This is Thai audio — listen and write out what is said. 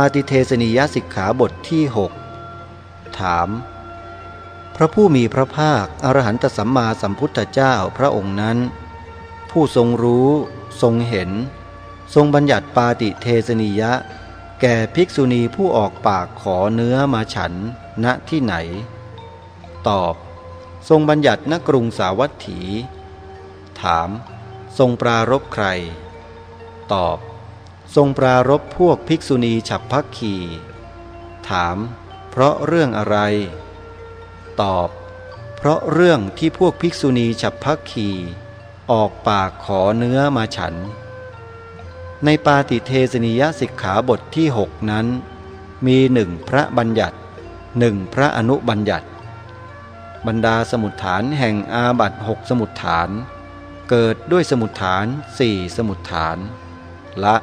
าติเทสนิยสิกขาบทที่ 6 ถาม พระผู้มีพระภาค อรหันตสัมมาสัมพุทธเจ้าพระองค์นั้น ผู้ทรงรู้ทรงเห็น ทรงบัญญัติปาติเทสนิยะ แก่ภิกษุณีผู้ออกปากขอเนื้อมาฉันณที่ไหน ตอบ ทรงบัญญัติณกรุงสาวัตถี ถาม ทรงปรารบใคร ตอบ ทรงปรารบพวกภิกษุณีฉับพักขีถาม เพราะเรื่องอะไร ตอบ เพราะเรื่องที่พวกภิกษุณีฉับพักขีออกปากขอเนื้อมาฉัน ในปาติเทสนิยสิกขาบทที่หกนั้น มีหนึ่งพระบัญญัติหนึ่งพระอนุบัญญัติ บรรดาสมุดฐานแห่งอาบัตหกสมุดฐาน เกิดด้วยสมุดฐานสี่สมุดฐาน ละ